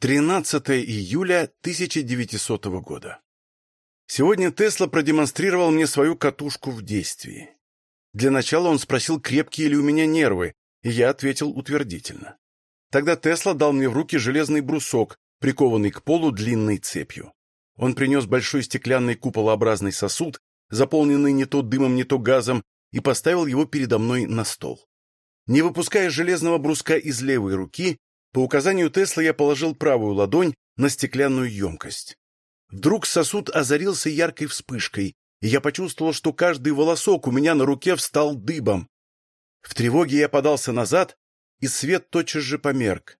13 июля 1900 года. Сегодня Тесла продемонстрировал мне свою катушку в действии. Для начала он спросил, крепкие ли у меня нервы, и я ответил утвердительно. Тогда Тесла дал мне в руки железный брусок, прикованный к полу длинной цепью. Он принес большой стеклянный куполообразный сосуд, заполненный не то дымом, не то газом, и поставил его передо мной на стол. Не выпуская железного бруска из левой руки, по указанию Тесла я положил правую ладонь на стеклянную емкость. Вдруг сосуд озарился яркой вспышкой, и я почувствовал, что каждый волосок у меня на руке встал дыбом. В тревоге я подался назад, и свет тотчас же померк.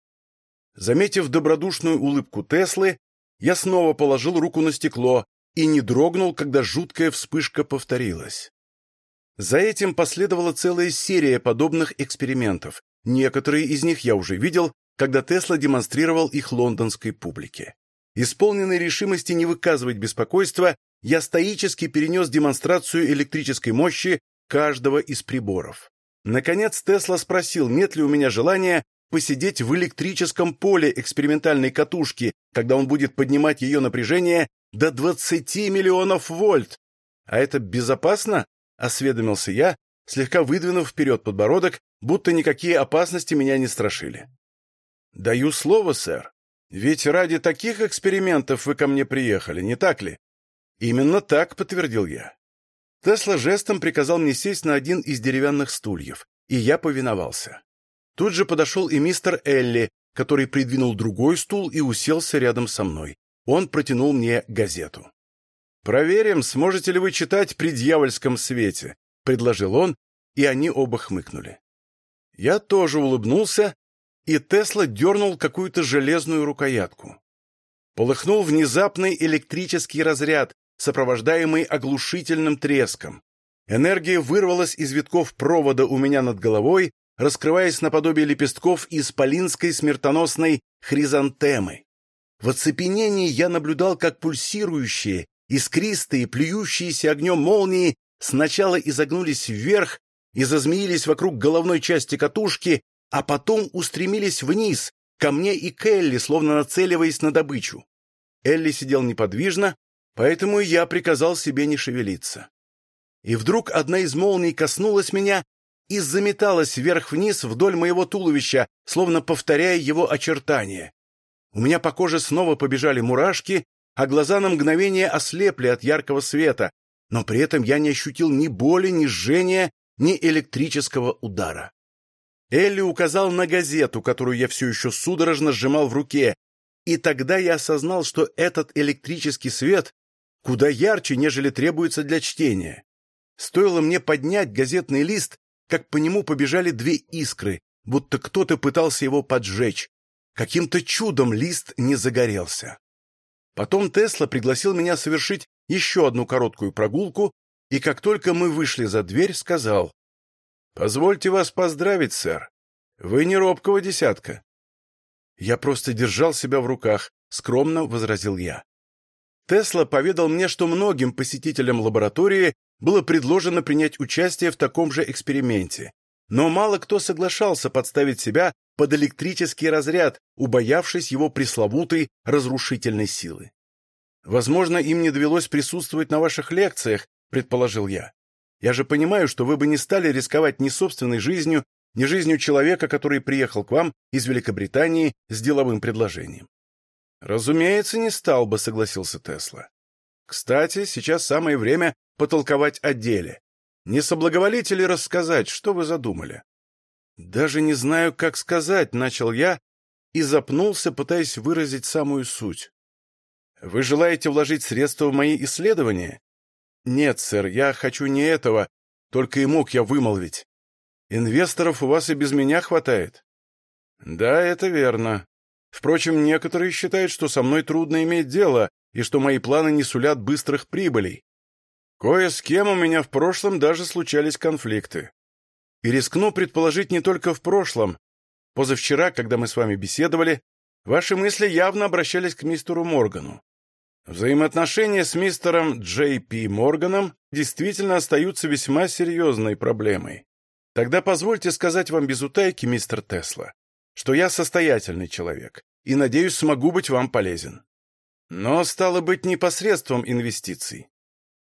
Заметив добродушную улыбку Теслы, я снова положил руку на стекло и не дрогнул, когда жуткая вспышка повторилась. За этим последовала целая серия подобных экспериментов. Некоторые из них я уже видел, когда Тесла демонстрировал их лондонской публике. Исполненный решимости не выказывать беспокойства, я стоически перенес демонстрацию электрической мощи каждого из приборов. Наконец Тесла спросил, нет ли у меня желания посидеть в электрическом поле экспериментальной катушки, когда он будет поднимать ее напряжение до 20 миллионов вольт. А это безопасно? Осведомился я, слегка выдвинув вперед подбородок, будто никакие опасности меня не страшили. «Даю слово, сэр. Ведь ради таких экспериментов вы ко мне приехали, не так ли?» «Именно так», — подтвердил я. Тесла жестом приказал мне сесть на один из деревянных стульев, и я повиновался. Тут же подошел и мистер Элли, который придвинул другой стул и уселся рядом со мной. Он протянул мне газету. «Проверим, сможете ли вы читать при дьявольском свете», — предложил он, и они оба хмыкнули. Я тоже улыбнулся, и Тесла дернул какую-то железную рукоятку. Полыхнул внезапный электрический разряд, сопровождаемый оглушительным треском. Энергия вырвалась из витков провода у меня над головой, раскрываясь наподобие лепестков исполинской смертоносной хризантемы. В оцепенении я наблюдал, как пульсирующие, искристые, плюющиеся огнем молнии сначала изогнулись вверх и зазмеились вокруг головной части катушки, а потом устремились вниз, ко мне и к Элли, словно нацеливаясь на добычу. Элли сидел неподвижно, поэтому я приказал себе не шевелиться. И вдруг одна из молний коснулась меня и заметалась вверх-вниз вдоль моего туловища, словно повторяя его очертания. У меня по коже снова побежали мурашки, а глаза на мгновение ослепли от яркого света, но при этом я не ощутил ни боли, ни жжения, ни электрического удара. Элли указал на газету, которую я все еще судорожно сжимал в руке, и тогда я осознал, что этот электрический свет куда ярче, нежели требуется для чтения. Стоило мне поднять газетный лист, как по нему побежали две искры, будто кто-то пытался его поджечь. Каким-то чудом лист не загорелся. Потом Тесла пригласил меня совершить еще одну короткую прогулку, и как только мы вышли за дверь, сказал, «Позвольте вас поздравить, сэр. Вы не робкого десятка». «Я просто держал себя в руках», — скромно возразил я. Тесла поведал мне, что многим посетителям лаборатории было предложено принять участие в таком же эксперименте, но мало кто соглашался подставить себя под электрический разряд, убоявшись его пресловутой разрушительной силы. «Возможно, им не довелось присутствовать на ваших лекциях», — предположил я. Я же понимаю, что вы бы не стали рисковать ни собственной жизнью, ни жизнью человека, который приехал к вам из Великобритании с деловым предложением. Разумеется, не стал бы, согласился Тесла. Кстати, сейчас самое время потолковать о деле. Не соблаговолите ли рассказать, что вы задумали? Даже не знаю, как сказать, начал я и запнулся, пытаясь выразить самую суть. Вы желаете вложить средства в мои исследования? «Нет, сэр, я хочу не этого, только и мог я вымолвить. Инвесторов у вас и без меня хватает». «Да, это верно. Впрочем, некоторые считают, что со мной трудно иметь дело и что мои планы не сулят быстрых прибылей. Кое с кем у меня в прошлом даже случались конфликты. И рискну предположить не только в прошлом. Позавчера, когда мы с вами беседовали, ваши мысли явно обращались к мистеру Моргану. Взаимоотношения с мистером Джей Пи Морганом действительно остаются весьма серьезной проблемой. Тогда позвольте сказать вам без утайки, мистер Тесла, что я состоятельный человек, и, надеюсь, смогу быть вам полезен. Но стало быть не посредством инвестиций.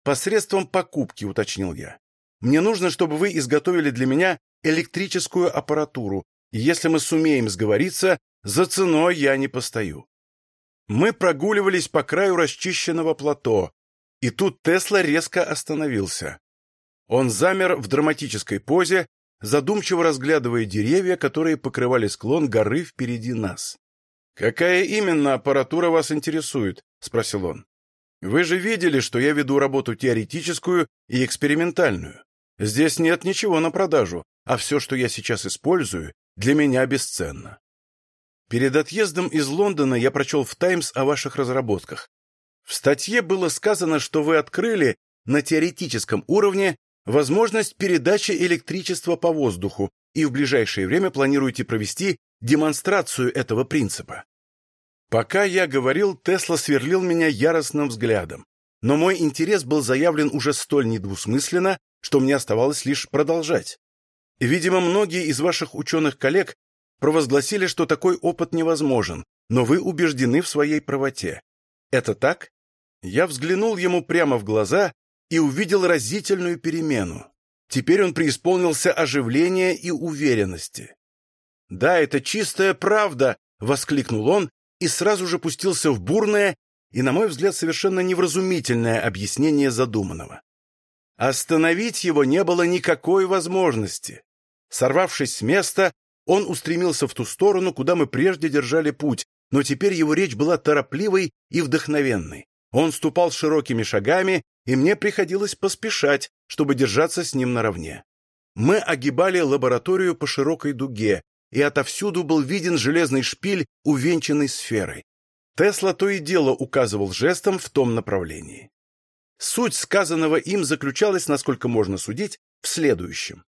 Посредством покупки, уточнил я. Мне нужно, чтобы вы изготовили для меня электрическую аппаратуру, и если мы сумеем сговориться, за ценой я не постою. Мы прогуливались по краю расчищенного плато, и тут Тесла резко остановился. Он замер в драматической позе, задумчиво разглядывая деревья, которые покрывали склон горы впереди нас. «Какая именно аппаратура вас интересует?» — спросил он. «Вы же видели, что я веду работу теоретическую и экспериментальную. Здесь нет ничего на продажу, а все, что я сейчас использую, для меня бесценно. Перед отъездом из Лондона я прочел в «Таймс» о ваших разработках. В статье было сказано, что вы открыли на теоретическом уровне возможность передачи электричества по воздуху и в ближайшее время планируете провести демонстрацию этого принципа. Пока я говорил, Тесла сверлил меня яростным взглядом, но мой интерес был заявлен уже столь недвусмысленно, что мне оставалось лишь продолжать. Видимо, многие из ваших ученых-коллег провозгласили, что такой опыт невозможен, но вы убеждены в своей правоте. Это так? Я взглянул ему прямо в глаза и увидел разительную перемену. Теперь он преисполнился оживления и уверенности. «Да, это чистая правда!» — воскликнул он и сразу же пустился в бурное и, на мой взгляд, совершенно невразумительное объяснение задуманного. Остановить его не было никакой возможности. Сорвавшись с места, он устремился в ту сторону, куда мы прежде держали путь, но теперь его речь была торопливой и вдохновенной. Он ступал широкими шагами, и мне приходилось поспешать, чтобы держаться с ним наравне. Мы огибали лабораторию по широкой дуге, и отовсюду был виден железный шпиль, увенчанный сферой. Тесла то и дело указывал жестом в том направлении. Суть сказанного им заключалась, насколько можно судить, в следующем.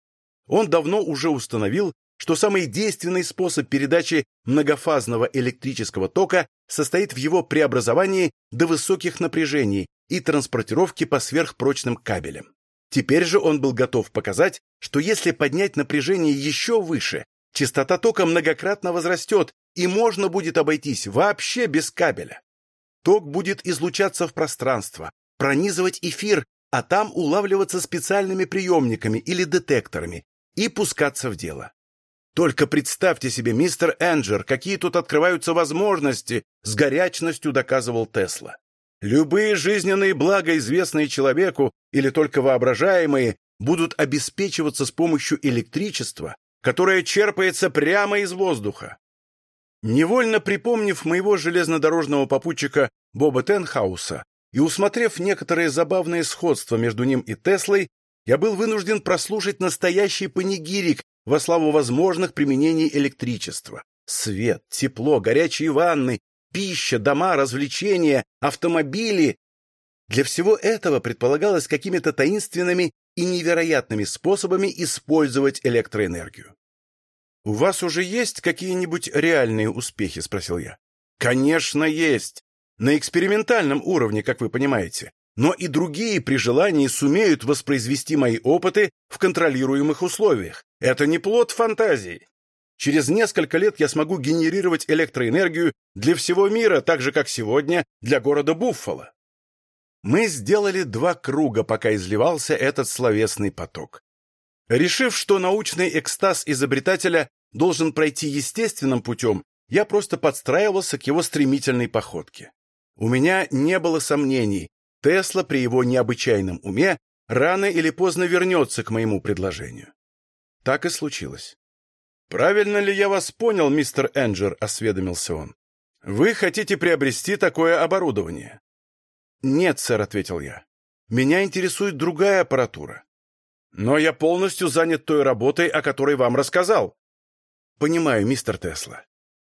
Он давно уже установил, что самый действенный способ передачи многофазного электрического тока состоит в его преобразовании до высоких напряжений и транспортировке по сверхпрочным кабелям. Теперь же он был готов показать, что если поднять напряжение еще выше, частота тока многократно возрастет, и можно будет обойтись вообще без кабеля. Ток будет излучаться в пространство, пронизывать эфир, а там улавливаться специальными приемниками или детекторами и пускаться в дело. Только представьте себе, мистер Энджер, какие тут открываются возможности, с горячностью доказывал Тесла. Любые жизненные блага, известные человеку или только воображаемые, будут обеспечиваться с помощью электричества, которое черпается прямо из воздуха. Невольно припомнив моего железнодорожного попутчика Боба Тенхауса и усмотрев некоторые забавные сходства между ним и Теслой, я был вынужден прослушать настоящий панигирик во славу возможных применений электричества. Свет, тепло, горячие ванны, пища, дома, развлечения, автомобили. Для всего этого предполагалось какими-то таинственными и невероятными способами использовать электроэнергию. «У вас уже есть какие-нибудь реальные успехи?» — спросил я. «Конечно, есть. На экспериментальном уровне, как вы понимаете. Но и другие при желании сумеют воспроизвести мои опыты в контролируемых условиях. Это не плод фантазии. Через несколько лет я смогу генерировать электроэнергию для всего мира, так же, как сегодня для города Буффало. Мы сделали два круга, пока изливался этот словесный поток. Решив, что научный экстаз изобретателя должен пройти естественным путем, я просто подстраивался к его стремительной походке. У меня не было сомнений, Тесла при его необычайном уме рано или поздно вернется к моему предложению. Так и случилось. «Правильно ли я вас понял, мистер Энджер?» — осведомился он. «Вы хотите приобрести такое оборудование?» «Нет, сэр», — ответил я. «Меня интересует другая аппаратура». «Но я полностью занят той работой, о которой вам рассказал». «Понимаю, мистер Тесла.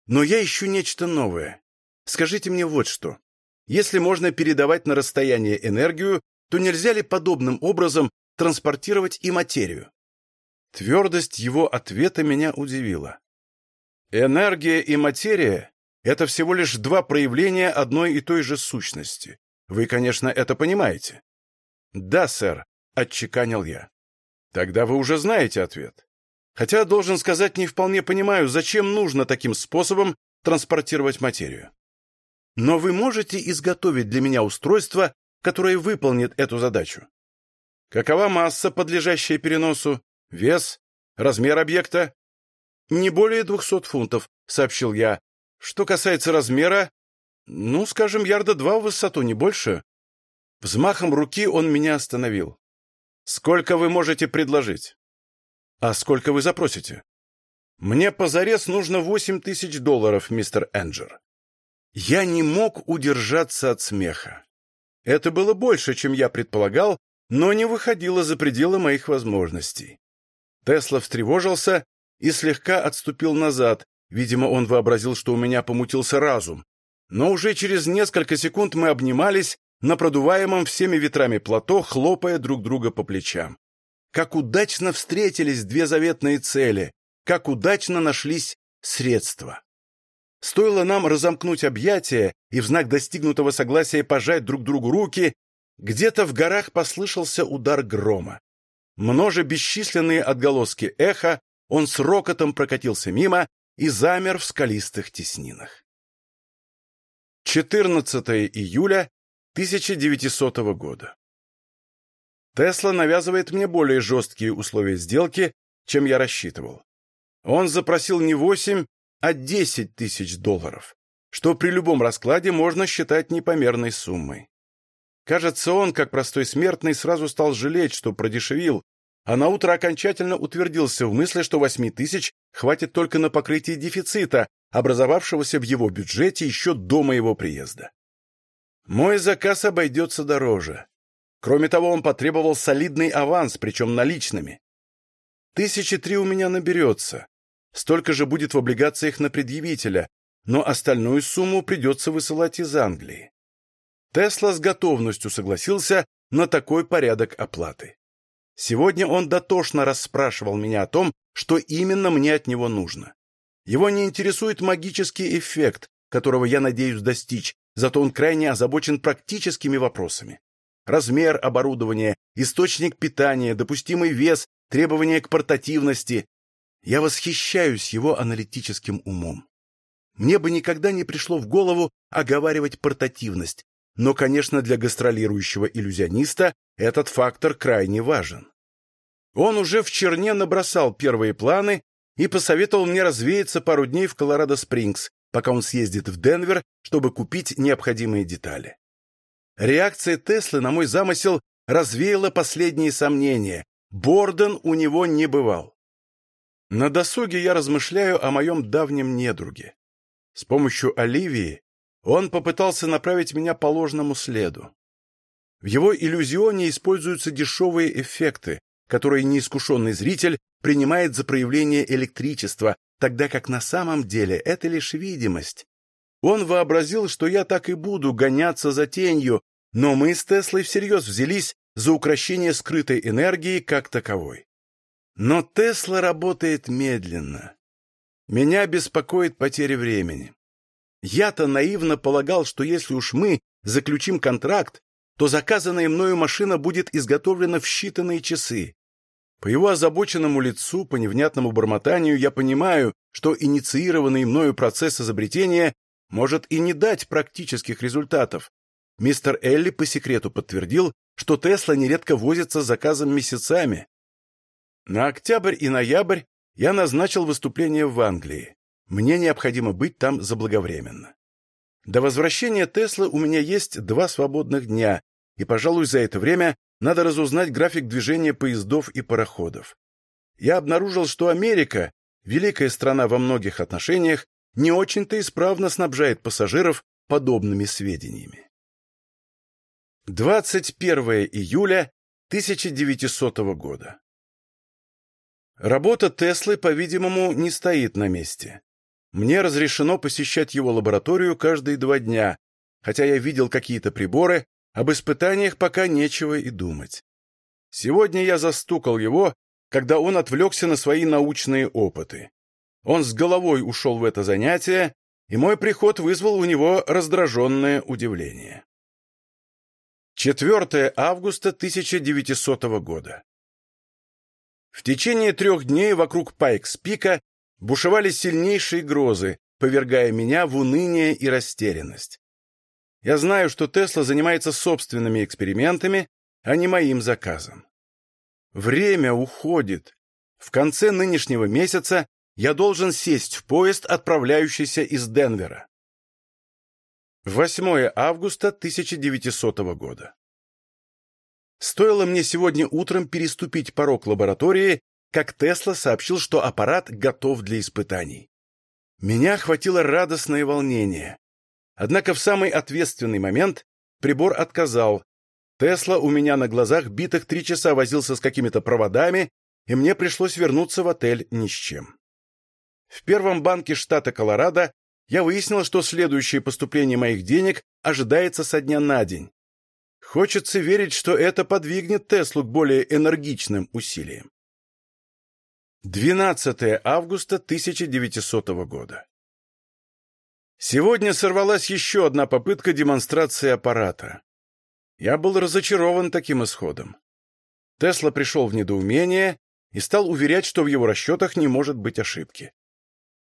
Но я ищу нечто новое. Скажите мне вот что. Если можно передавать на расстояние энергию, то нельзя ли подобным образом транспортировать и материю?» Твердость его ответа меня удивила. Энергия и материя — это всего лишь два проявления одной и той же сущности. Вы, конечно, это понимаете. Да, сэр, — отчеканил я. Тогда вы уже знаете ответ. Хотя, должен сказать, не вполне понимаю, зачем нужно таким способом транспортировать материю. Но вы можете изготовить для меня устройство, которое выполнит эту задачу. Какова масса, подлежащая переносу, вес, размер объекта? Не более 200 фунтов, сообщил я. Что касается размера, ну, скажем, ярда два в высоту, не больше. Взмахом руки он меня остановил. Сколько вы можете предложить? А сколько вы запросите? Мне позарез нужно восемь тысяч долларов, мистер Энджер. Я не мог удержаться от смеха. Это было больше, чем я предполагал, но не выходило за пределы моих возможностей. Тесла встревожился и слегка отступил назад. Видимо, он вообразил, что у меня помутился разум. Но уже через несколько секунд мы обнимались на продуваемом всеми ветрами плато, хлопая друг друга по плечам. Как удачно встретились две заветные цели, как удачно нашлись средства. Стоило нам разомкнуть объятия и в знак достигнутого согласия пожать друг другу руки, где-то в горах послышался удар грома. Множе бесчисленные отголоски эха, он с рокотом прокатился мимо и замер в скалистых теснинах. 14 июля 1900 года. Тесла навязывает мне более жесткие условия сделки, чем я рассчитывал. Он запросил не 8, а 10 тысяч долларов, что при любом раскладе можно считать непомерной суммой. Кажется, он, как простой смертный, сразу стал жалеть, что продешевил, а наутро окончательно утвердился в мысли, что 8 тысяч хватит только на покрытие дефицита, образовавшегося в его бюджете еще до моего приезда. Мой заказ обойдется дороже. Кроме того, он потребовал солидный аванс, причем наличными. Тысячи три у меня наберется. Столько же будет в облигациях на предъявителя, но остальную сумму придется высылать из Англии. Тесла с готовностью согласился на такой порядок оплаты. Сегодня он дотошно расспрашивал меня о том, что именно мне от него нужно. Его не интересует магический эффект, которого я надеюсь достичь, зато он крайне озабочен практическими вопросами. Размер оборудования, источник питания, допустимый вес, требования к портативности, я восхищаюсь его аналитическим умом. Мне бы никогда не пришло в голову оговаривать портативность, но, конечно, для гастролирующего иллюзиониста этот фактор крайне важен. Он уже в черне набросал первые планы и посоветовал мне развеяться пару дней в Колорадо-Спрингс, пока он съездит в Денвер, чтобы купить необходимые детали. Реакция Теслы на мой замысел развеяла последние сомнения. Борден у него не бывал. На досуге я размышляю о моем давнем недруге. С помощью Оливии он попытался направить меня по ложному следу. В его иллюзионе используются дешевые эффекты, которые неискушенный зритель принимает за проявление электричества, тогда как на самом деле это лишь видимость. Он вообразил, что я так и буду гоняться за тенью, но мы с Теслой всерьез взялись за украшение скрытой энергии как таковой. Но Тесла работает медленно. Меня беспокоит потеря времени. Я-то наивно полагал, что если уж мы заключим контракт, то заказанная мною машина будет изготовлена в считанные часы. По его озабоченному лицу, по невнятному бормотанию, я понимаю, что инициированный мною процесс изобретения может и не дать практических результатов. Мистер Элли по секрету подтвердил, что Тесла нередко возится с заказом месяцами, на октябрь и ноябрь я назначил выступление в Англии. Мне необходимо быть там заблаговременно. До возвращения Теслы у меня есть два свободных дня, и, пожалуй, за это время надо разузнать график движения поездов и пароходов. Я обнаружил, что Америка, великая страна во многих отношениях, не очень-то исправно снабжает пассажиров подобными сведениями. 21 июля 1900 года. Работа Теслы, по-видимому, не стоит на месте. Мне разрешено посещать его лабораторию каждые два дня, хотя я видел какие-то приборы, об испытаниях пока нечего и думать. Сегодня я застукал его, когда он отвлекся на свои научные опыты. Он с головой ушел в это занятие, и мой приход вызвал у него раздраженное удивление. 4 августа 1900 года. В течение трех дней вокруг Пайкс-Пика бушевали сильнейшие грозы, повергая меня в уныние и растерянность. Я знаю, что Тесла занимается собственными экспериментами, а не моим заказом. Время уходит. В конце нынешнего месяца я должен сесть в поезд, отправляющийся из Денвера. 8 августа 1900 года. Стоило мне сегодня утром переступить порог лаборатории, как Тесла сообщил, что аппарат готов для испытаний. Меня охватило радостное волнение. Однако в самый ответственный момент прибор отказал. Тесла у меня на глазах битых три часа возился с какими-то проводами, и мне пришлось вернуться в отель ни с чем. В первом банке штата Колорадо я выяснил, что следующее поступление моих денег ожидается со дня на день. Хочется верить, что это подвигнет Теслу к более энергичным усилиям. 12 августа 1900 года. Сегодня сорвалась еще одна попытка демонстрации аппарата. Я был разочарован таким исходом. Тесла пришел в недоумение и стал уверять, что в его расчетах не может быть ошибки.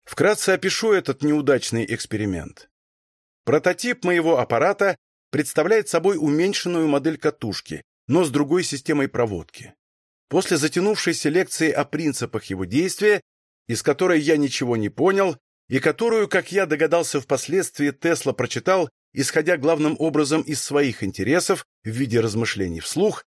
Вкратце опишу этот неудачный эксперимент. Прототип моего аппарата представляет собой уменьшенную модель катушки, но с другой системой проводки. После затянувшейся лекции о принципах его действия, из которой я ничего не понял, и которую, как я догадался впоследствии, Тесла прочитал, исходя главным образом из своих интересов в виде размышлений вслух,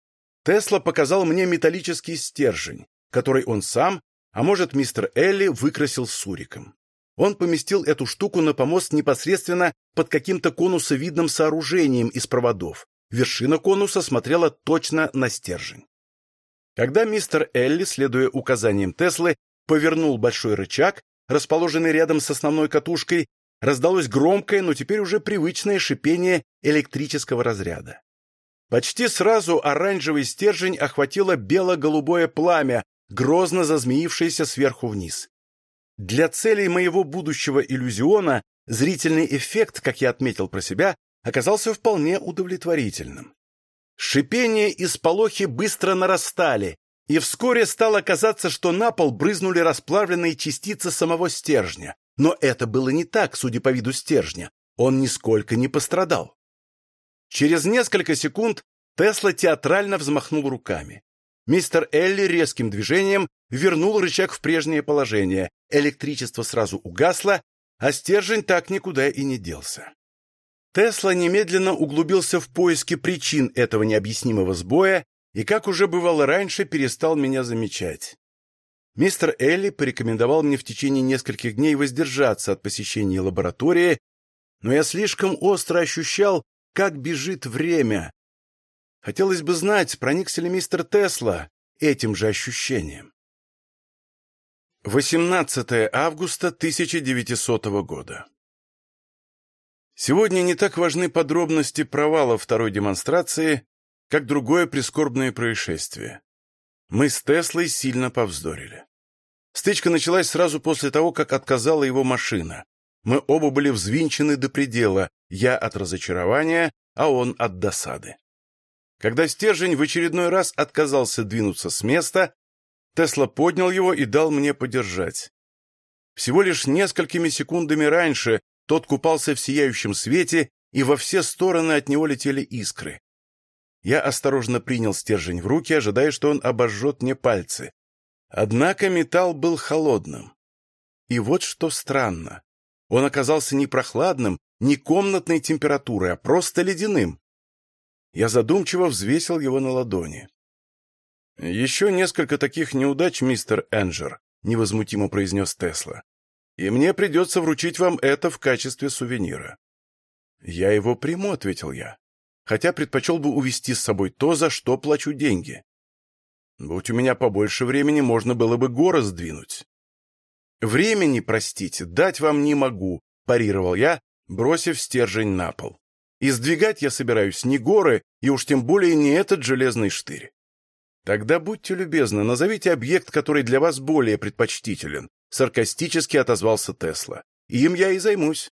Тесла показал мне металлический стержень, который он сам а может, мистер Элли выкрасил суриком. Он поместил эту штуку на помост непосредственно под каким-то конусовидным сооружением из проводов. Вершина конуса смотрела точно на стержень. Когда мистер Элли, следуя указаниям Теслы, повернул большой рычаг, расположенный рядом с основной катушкой, раздалось громкое, но теперь уже привычное шипение электрического разряда. Почти сразу оранжевый стержень охватило бело-голубое пламя, грозно зазмеившаяся сверху вниз. Для целей моего будущего иллюзиона зрительный эффект, как я отметил про себя, оказался вполне удовлетворительным. Шипение и сполохи быстро нарастали, и вскоре стало казаться, что на пол брызнули расплавленные частицы самого стержня. Но это было не так, судя по виду стержня. Он нисколько не пострадал. Через несколько секунд Тесла театрально взмахнул руками. Мистер Элли резким движением вернул рычаг в прежнее положение, электричество сразу угасло, а стержень так никуда и не делся. Тесла немедленно углубился в поиски причин этого необъяснимого сбоя и, как уже бывало раньше, перестал меня замечать. Мистер Элли порекомендовал мне в течение нескольких дней воздержаться от посещения лаборатории, но я слишком остро ощущал, как бежит время, Хотелось бы знать, проникся ли мистер Тесла этим же ощущением. 18 августа 1900 года. Сегодня не так важны подробности провала второй демонстрации, как другое прискорбное происшествие. Мы с Теслой сильно повздорили. Стычка началась сразу после того, как отказала его машина. Мы оба были взвинчены до предела, я от разочарования, а он от досады. Когда стержень в очередной раз отказался двинуться с места, Тесла поднял его и дал мне подержать. Всего лишь несколькими секундами раньше тот купался в сияющем свете, и во все стороны от него летели искры. Я осторожно принял стержень в руки, ожидая, что он обожжет мне пальцы. Однако металл был холодным. И вот что странно. Он оказался не прохладным, не комнатной температурой, а просто ледяным. Я задумчиво взвесил его на ладони. «Еще несколько таких неудач, мистер Энджер», — невозмутимо произнес Тесла. «И мне придется вручить вам это в качестве сувенира». «Я его приму», — ответил я, «хотя предпочел бы увезти с собой то, за что плачу деньги. Будь у меня побольше времени, можно было бы горы сдвинуть». «Времени, простите, дать вам не могу», — парировал я, бросив стержень на пол. И сдвигать я собираюсь не горы, и уж тем более не этот железный штырь. Тогда будьте любезны, назовите объект, который для вас более предпочтителен, саркастически отозвался Тесла. Им я и займусь.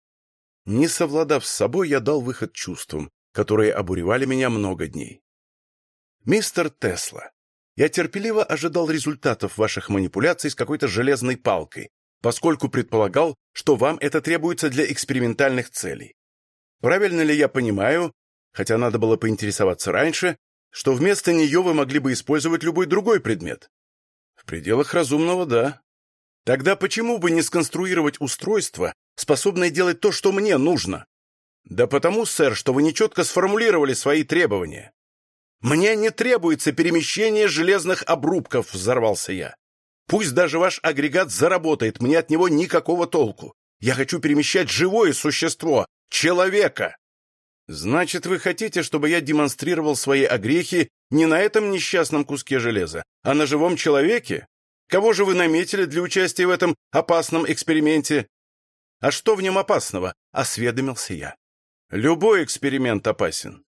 Не совладав с собой, я дал выход чувствам, которые обуревали меня много дней. Мистер Тесла, я терпеливо ожидал результатов ваших манипуляций с какой-то железной палкой, поскольку предполагал, что вам это требуется для экспериментальных целей. Правильно ли я понимаю, хотя надо было поинтересоваться раньше, что вместо нее вы могли бы использовать любой другой предмет? В пределах разумного, да. Тогда почему бы не сконструировать устройство, способное делать то, что мне нужно? Да потому, сэр, что вы нечетко сформулировали свои требования. Мне не требуется перемещение железных обрубков, взорвался я. Пусть даже ваш агрегат заработает, мне от него никакого толку. Я хочу перемещать живое существо, человека. Значит, вы хотите, чтобы я демонстрировал свои огрехи не на этом несчастном куске железа, а на живом человеке? Кого же вы наметили для участия в этом опасном эксперименте? А что в нем опасного? Осведомился я. Любой эксперимент опасен.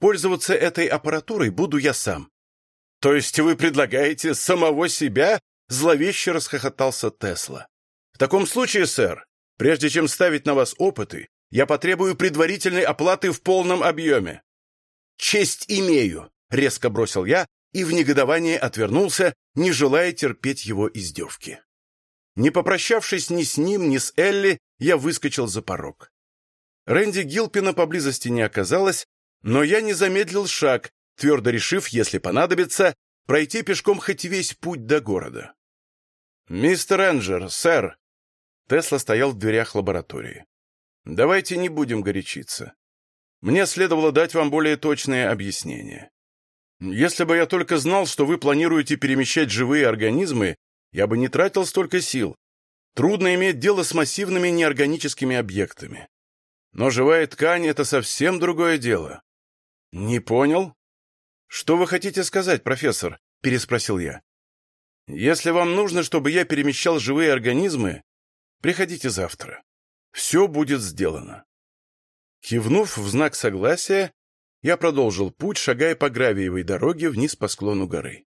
Пользоваться этой аппаратурой буду я сам. То есть вы предлагаете самого себя? Зловеще расхохотался Тесла. В таком случае, сэр, прежде чем ставить на вас опыты, я потребую предварительной оплаты в полном объеме. Честь имею, резко бросил я и в негодовании отвернулся, не желая терпеть его издевки. Не попрощавшись ни с ним, ни с Элли, я выскочил за порог. Рэнди Гилпина поблизости не оказалось, но я не замедлил шаг, твердо решив, если понадобится, пройти пешком хоть весь путь до города. «Мистер Энджер, сэр!» Тесла стоял в дверях лаборатории. «Давайте не будем горячиться. Мне следовало дать вам более точное объяснение. Если бы я только знал, что вы планируете перемещать живые организмы, я бы не тратил столько сил. Трудно иметь дело с массивными неорганическими объектами. Но живая ткань — это совсем другое дело. Не понял? Что вы хотите сказать, профессор? Переспросил я. Если вам нужно, чтобы я перемещал живые организмы, приходите завтра. Все будет сделано. Кивнув в знак согласия, я продолжил путь, шагая по гравиевой дороге вниз по склону горы.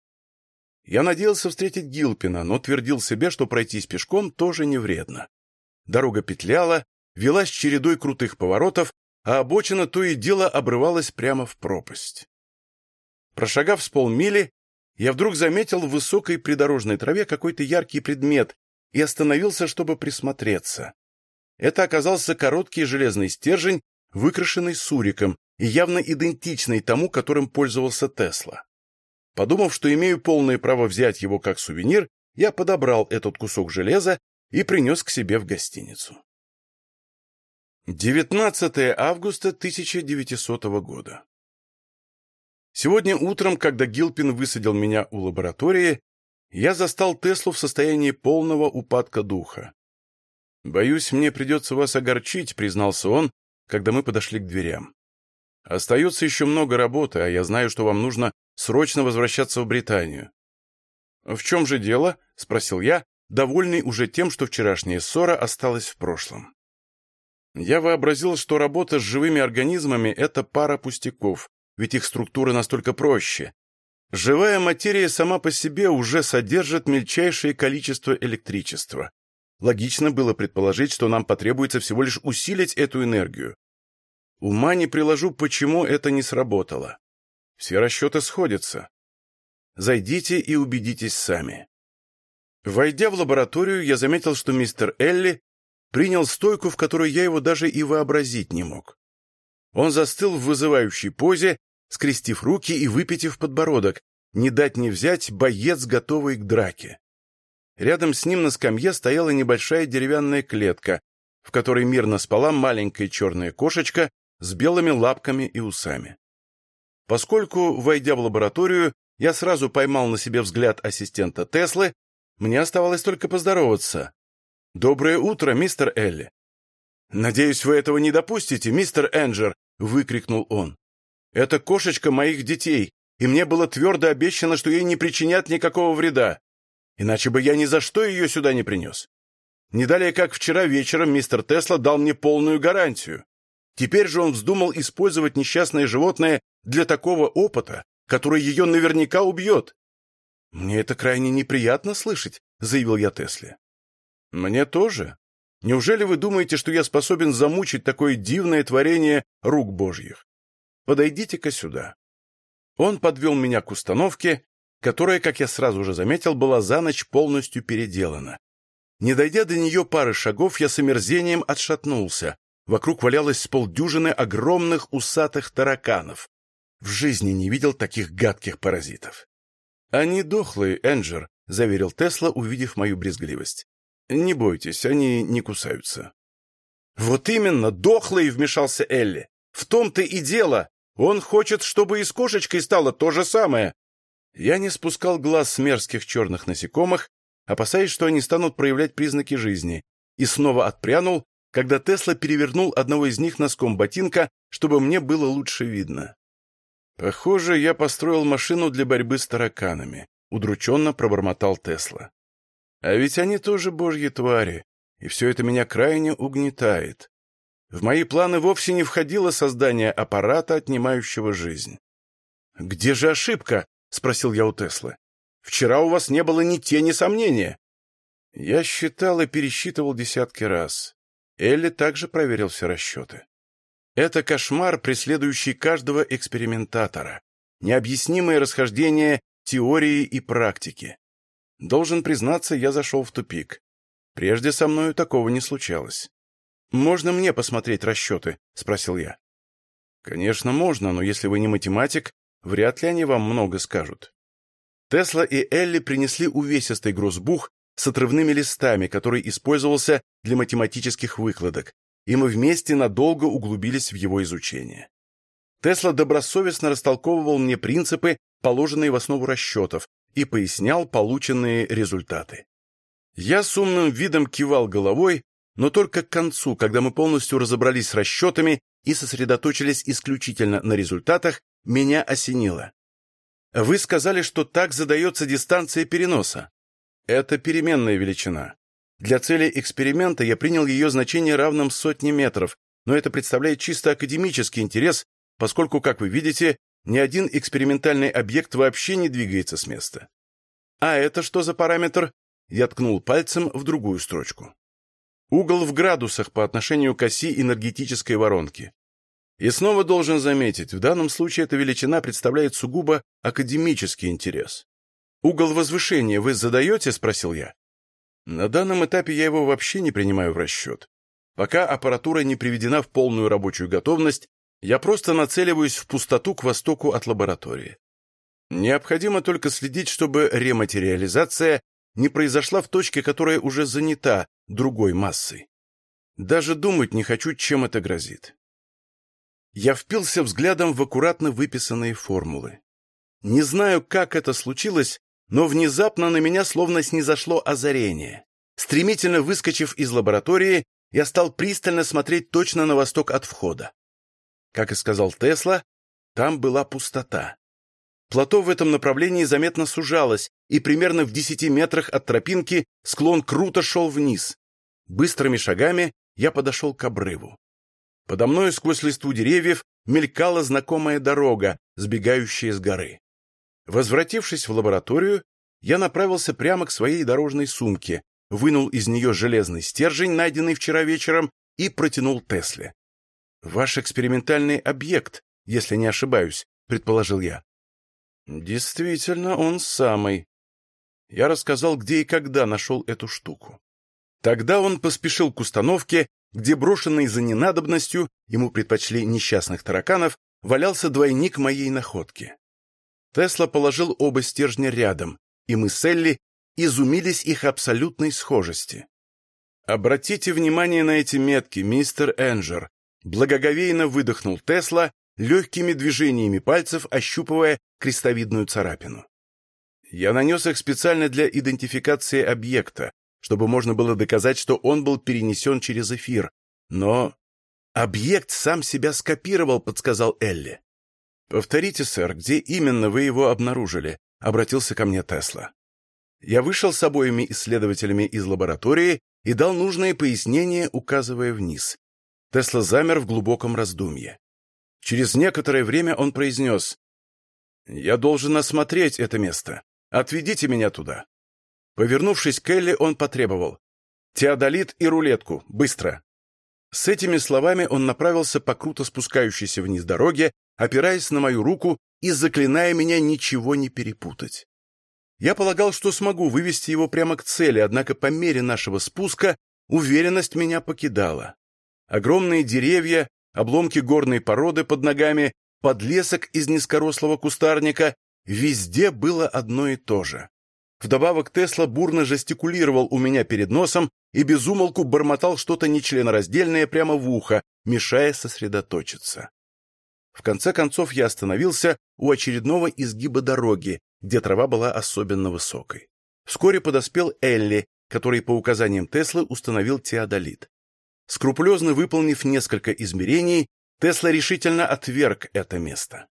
Я надеялся встретить Гилпина, но твердил себе, что пройтись пешком тоже не вредно. Дорога петляла, велась чередой крутых поворотов, а обочина то и дело обрывалась прямо в пропасть. Прошагав с полмили, я вдруг заметил в высокой придорожной траве какой-то яркий предмет и остановился, чтобы присмотреться. Это оказался короткий железный стержень, выкрашенный суриком, и явно идентичный тому, которым пользовался Тесла. Подумав, что имею полное право взять его как сувенир, я подобрал этот кусок железа и принес к себе в гостиницу. 19 августа 1900 года. Сегодня утром, когда Гилпин высадил меня у лаборатории, я застал Теслу в состоянии полного упадка духа. «Боюсь, мне придется вас огорчить», — признался он, когда мы подошли к дверям. Остается еще много работы, а я знаю, что вам нужно срочно возвращаться в Британию. «В чем же дело?» — спросил я, довольный уже тем, что вчерашняя ссора осталась в прошлом. Я вообразил, что работа с живыми организмами — это пара пустяков, ведь их структура настолько проще. Живая материя сама по себе уже содержит мельчайшее количество электричества. Логично было предположить, что нам потребуется всего лишь усилить эту энергию. Ума не приложу, почему это не сработало. Все расчеты сходятся. Зайдите и убедитесь сами. Войдя в лабораторию, я заметил, что мистер Элли принял стойку, в которой я его даже и вообразить не мог. Он застыл в вызывающей позе, скрестив руки и выпитив подбородок, не дать не взять боец, готовый к драке. Рядом с ним на скамье стояла небольшая деревянная клетка, в которой мирно спала маленькая черная кошечка с белыми лапками и усами. Поскольку, войдя в лабораторию, я сразу поймал на себе взгляд ассистента Теслы, мне оставалось только поздороваться. «Доброе утро, мистер Элли!» «Надеюсь, вы этого не допустите, мистер Энджер!» — выкрикнул он. «Это кошечка моих детей, и мне было твердо обещано, что ей не причинят никакого вреда. Иначе бы я ни за что ее сюда не принес. Не далее, как вчера вечером мистер Тесла дал мне полную гарантию. Теперь же он вздумал использовать несчастное животное для такого опыта, который ее наверняка убьет. «Мне это крайне неприятно слышать», — заявил я Тесле. «Мне тоже. Неужели вы думаете, что я способен замучить такое дивное творение рук божьих? Подойдите-ка сюда». Он подвел меня к установке, которая, как я сразу же заметил, была за ночь полностью переделана. Не дойдя до нее пары шагов, я с омерзением отшатнулся. Вокруг валялось с полдюжины огромных усатых тараканов. В жизни не видел таких гадких паразитов. «Они дохлые, Энджер», — заверил Тесла, увидев мою брезгливость. «Не бойтесь, они не кусаются». «Вот именно, дохлые!» — вмешался Элли. «В том-то и дело! Он хочет, чтобы и с кошечкой стало то же самое!» Я не спускал глаз с мерзких черных насекомых, опасаясь, что они станут проявлять признаки жизни, и снова отпрянул, когда Тесла перевернул одного из них носком ботинка, чтобы мне было лучше видно. «Похоже, я построил машину для борьбы с тараканами», — удрученно пробормотал Тесла. «А ведь они тоже божьи твари, и все это меня крайне угнетает. В мои планы вовсе не входило создание аппарата, отнимающего жизнь». «Где же ошибка?» — спросил я у Теслы. Вчера у вас не было ни тени сомнения. Я считал и пересчитывал десятки раз. Элли также проверил все расчеты. Это кошмар, преследующий каждого экспериментатора. Необъяснимое расхождение теории и практики. Должен признаться, я зашел в тупик. Прежде со мною такого не случалось. «Можно мне посмотреть расчеты?» — спросил я. «Конечно, можно, но если вы не математик, вряд ли они вам много скажут. Тесла и Элли принесли увесистый грузбух с отрывными листами, который использовался для математических выкладок, и мы вместе надолго углубились в его изучение. Тесла добросовестно растолковывал мне принципы, положенные в основу расчетов, и пояснял полученные результаты. Я с умным видом кивал головой, но только к концу, когда мы полностью разобрались с расчетами и сосредоточились исключительно на результатах, меня осенило. Вы сказали, что так задается дистанция переноса. Это переменная величина. Для цели эксперимента я принял ее значение равным сотне метров, но это представляет чисто академический интерес, поскольку, как вы видите, ни один экспериментальный объект вообще не двигается с места. А это что за параметр? Я ткнул пальцем в другую строчку. Угол в градусах по отношению к оси энергетической воронки. И снова должен заметить, в данном случае эта величина представляет сугубо академический интерес. «Угол возвышения вы задаете?» – спросил я. На данном этапе я его вообще не принимаю в расчет. Пока аппаратура не приведена в полную рабочую готовность, я просто нацеливаюсь в пустоту к востоку от лаборатории. Необходимо только следить, чтобы рематериализация не произошла в точке, которая уже занята другой массой. Даже думать не хочу, чем это грозит. Я впился взглядом в аккуратно выписанные формулы. Не знаю, как это случилось, но внезапно на меня словно снизошло озарение. Стремительно выскочив из лаборатории, я стал пристально смотреть точно на восток от входа. Как и сказал Тесла, там была пустота. Плато в этом направлении заметно сужалось, и примерно в десяти метрах от тропинки склон круто шел вниз. Быстрыми шагами я подошел к обрыву. Подо мной сквозь листву деревьев мелькала знакомая дорога, сбегающая с горы. Возвратившись в лабораторию, я направился прямо к своей дорожной сумке, вынул из нее железный стержень, найденный вчера вечером, и протянул Тесле. «Ваш экспериментальный объект, если не ошибаюсь», — предположил я. «Действительно, он самый». Я рассказал, где и когда нашел эту штуку. Тогда он поспешил к установке где брошенный за ненадобностью, ему предпочли несчастных тараканов, валялся двойник моей находки. Тесла положил оба стержня рядом, и мы с Элли изумились их абсолютной схожести. «Обратите внимание на эти метки, мистер Энджер», благоговейно выдохнул Тесла, легкими движениями пальцев ощупывая крестовидную царапину. Я нанес их специально для идентификации объекта, чтобы можно было доказать, что он был перенесен через эфир. Но объект сам себя скопировал, подсказал Элли. «Повторите, сэр, где именно вы его обнаружили?» — обратился ко мне Тесла. Я вышел с обоими исследователями из лаборатории и дал нужные пояснения, указывая вниз. Тесла замер в глубоком раздумье. Через некоторое время он произнес, «Я должен осмотреть это место. Отведите меня туда». Повернувшись к Элли, он потребовал. «Теодолит и рулетку! Быстро!» С этими словами он направился по круто спускающейся вниз дороге, опираясь на мою руку и заклиная меня ничего не перепутать. Я полагал, что смогу вывести его прямо к цели, однако по мере нашего спуска уверенность меня покидала. Огромные деревья, обломки горной породы под ногами, подлесок из низкорослого кустарника — везде было одно и то же. Вдобавок Тесла бурно жестикулировал у меня перед носом и безумолку бормотал что-то нечленораздельное прямо в ухо, мешая сосредоточиться. В конце концов я остановился у очередного изгиба дороги, где трава была особенно высокой. Вскоре подоспел Элли, который по указаниям Теслы установил теодолит. Скрупулезно выполнив несколько измерений, Тесла решительно отверг это место.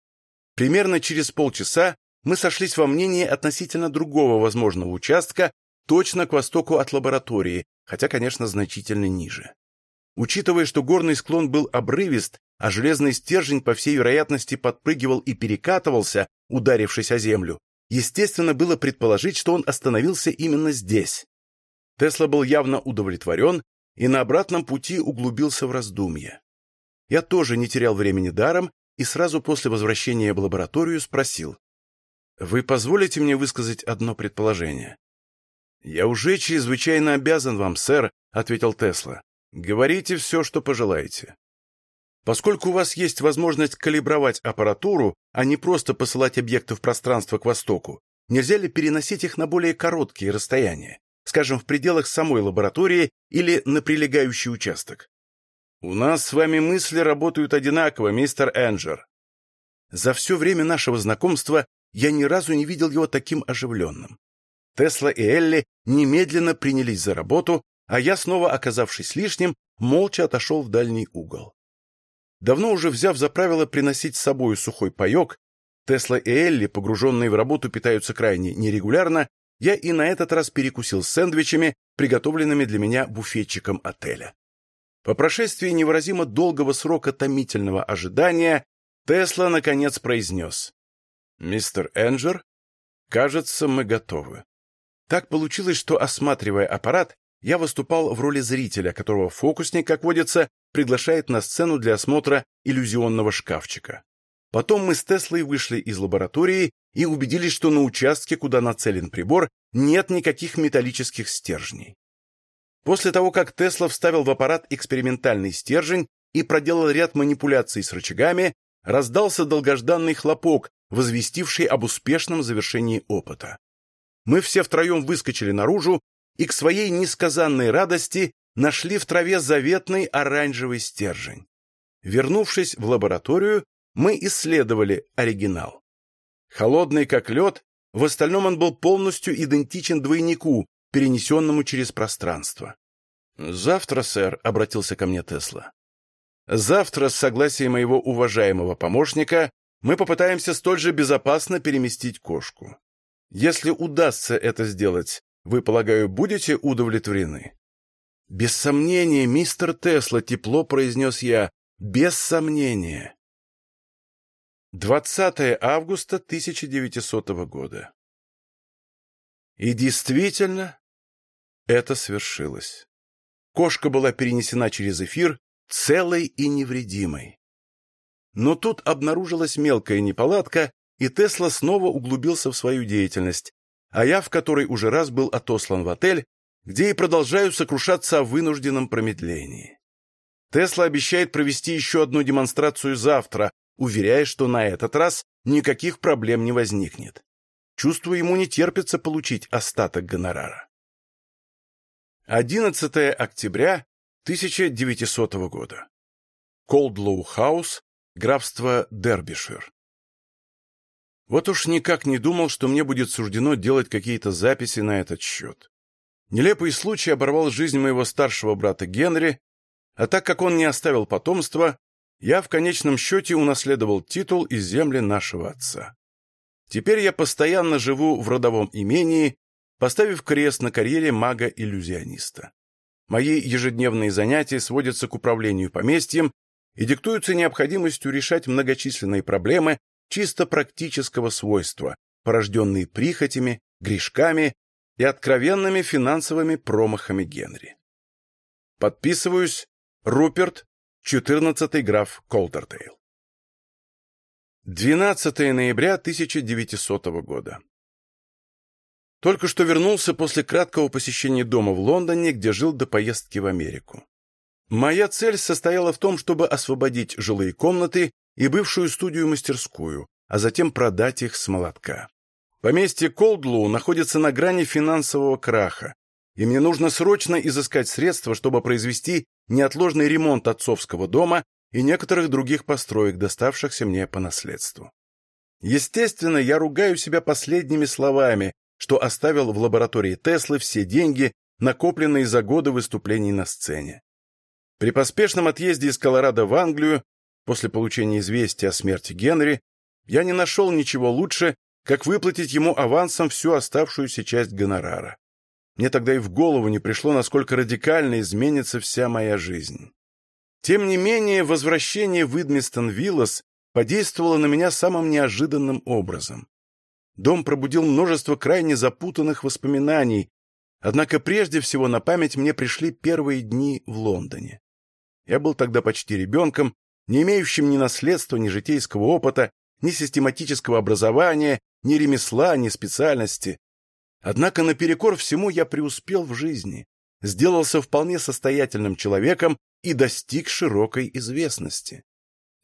Примерно через полчаса мы сошлись во мнении относительно другого возможного участка, точно к востоку от лаборатории, хотя, конечно, значительно ниже. Учитывая, что горный склон был обрывист, а железный стержень, по всей вероятности, подпрыгивал и перекатывался, ударившись о землю, естественно было предположить, что он остановился именно здесь. Тесла был явно удовлетворен и на обратном пути углубился в раздумье. Я тоже не терял времени даром и сразу после возвращения в лабораторию спросил. «Вы позволите мне высказать одно предположение?» «Я уже чрезвычайно обязан вам, сэр», — ответил Тесла. «Говорите все, что пожелаете. Поскольку у вас есть возможность калибровать аппаратуру, а не просто посылать объекты в пространство к востоку, нельзя ли переносить их на более короткие расстояния, скажем, в пределах самой лаборатории или на прилегающий участок? У нас с вами мысли работают одинаково, мистер Энджер. За все время нашего знакомства я ни разу не видел его таким оживленным. Тесла и Элли немедленно принялись за работу, а я, снова оказавшись лишним, молча отошел в дальний угол. Давно уже взяв за правило приносить с собой сухой паек, Тесла и Элли, погруженные в работу, питаются крайне нерегулярно, я и на этот раз перекусил сэндвичами, приготовленными для меня буфетчиком отеля. По прошествии невыразимо долгого срока томительного ожидания Тесла наконец произнес. «Мистер Энджер, кажется, мы готовы». Так получилось, что, осматривая аппарат, я выступал в роли зрителя, которого фокусник, как водится, приглашает на сцену для осмотра иллюзионного шкафчика. Потом мы с Теслой вышли из лаборатории и убедились, что на участке, куда нацелен прибор, нет никаких металлических стержней. После того, как Тесла вставил в аппарат экспериментальный стержень и проделал ряд манипуляций с рычагами, раздался долгожданный хлопок, возвестивший об успешном завершении опыта. Мы все втроем выскочили наружу и к своей несказанной радости нашли в траве заветный оранжевый стержень. Вернувшись в лабораторию, мы исследовали оригинал. Холодный как лед, в остальном он был полностью идентичен двойнику, перенесенному через пространство. «Завтра, сэр», — обратился ко мне Тесла. «Завтра, с согласия моего уважаемого помощника, мы попытаемся столь же безопасно переместить кошку. Если удастся это сделать, вы, полагаю, будете удовлетворены?» «Без сомнения, мистер Тесла», — тепло произнес я. «Без сомнения». 20 августа 1900 года. И действительно, это свершилось. Кошка была перенесена через эфир целой и невредимой. Но тут обнаружилась мелкая неполадка, и Тесла снова углубился в свою деятельность, а я в которой уже раз был отослан в отель, где и продолжаю сокрушаться о вынужденном промедлении. Тесла обещает провести еще одну демонстрацию завтра, уверяя, что на этот раз никаких проблем не возникнет. Чувствую, ему не терпится получить остаток гонорара. 11 октября 1900 года. Колдлоу Хаус, графство Дербишир. Вот уж никак не думал, что мне будет суждено делать какие-то записи на этот счет. Нелепый случай оборвал жизнь моего старшего брата Генри, а так как он не оставил потомства, я в конечном счете унаследовал титул и земли нашего отца. Теперь я постоянно живу в родовом имении, поставив крест на карьере мага-иллюзиониста. Мои ежедневные занятия сводятся к управлению поместьем и диктуются необходимостью решать многочисленные проблемы чисто практического свойства, порожденные прихотями, грешками и откровенными финансовыми промахами Генри. Подписываюсь, Руперт, 14-й граф Колдертейл. 12 ноября 1900 года. Только что вернулся после краткого посещения дома в Лондоне, где жил до поездки в Америку. Моя цель состояла в том, чтобы освободить жилые комнаты и бывшую студию-мастерскую, а затем продать их с молотка. Поместье Колдлоу находится на грани финансового краха, и мне нужно срочно изыскать средства, чтобы произвести неотложный ремонт отцовского дома и некоторых других построек, доставшихся мне по наследству. Естественно, я ругаю себя последними словами, что оставил в лаборатории Теслы все деньги, накопленные за годы выступлений на сцене. При поспешном отъезде из Колорадо в Англию, после получения известия о смерти Генри, я не нашел ничего лучше, как выплатить ему авансом всю оставшуюся часть гонорара. Мне тогда и в голову не пришло, насколько радикально изменится вся моя жизнь. Тем не менее, возвращение в Идмистон-Виллас подействовало на меня самым неожиданным образом. Дом пробудил множество крайне запутанных воспоминаний, однако прежде всего на память мне пришли первые дни в Лондоне. Я был тогда почти ребенком, не имеющим ни наследства, ни житейского опыта, ни систематического образования, ни ремесла, ни специальности. Однако наперекор всему я преуспел в жизни, сделался вполне состоятельным человеком и достиг широкой известности.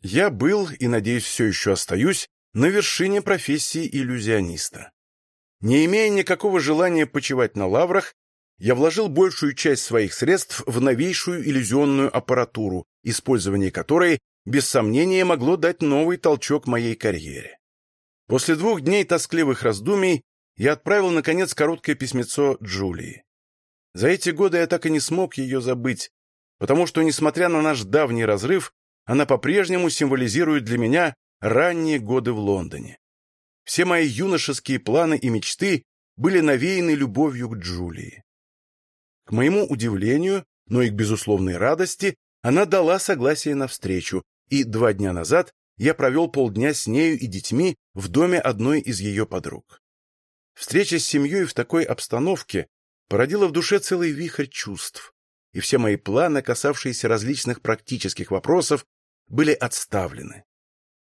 Я был, и, надеюсь, все еще остаюсь, на вершине профессии иллюзиониста. Не имея никакого желания почивать на лаврах, я вложил большую часть своих средств в новейшую иллюзионную аппаратуру, использование которой, без сомнения, могло дать новый толчок моей карьере. После двух дней тоскливых раздумий я отправил, наконец, короткое письмецо Джулии. За эти годы я так и не смог ее забыть, потому что, несмотря на наш давний разрыв, она по-прежнему символизирует для меня ранние годы в Лондоне. Все мои юношеские планы и мечты были навеяны любовью к Джулии. К моему удивлению, но и к безусловной радости, она дала согласие на встречу, и два дня назад я провел полдня с нею и детьми в доме одной из ее подруг. Встреча с семьей в такой обстановке породила в душе целый вихрь чувств и все мои планы, касавшиеся различных практических вопросов, были отставлены.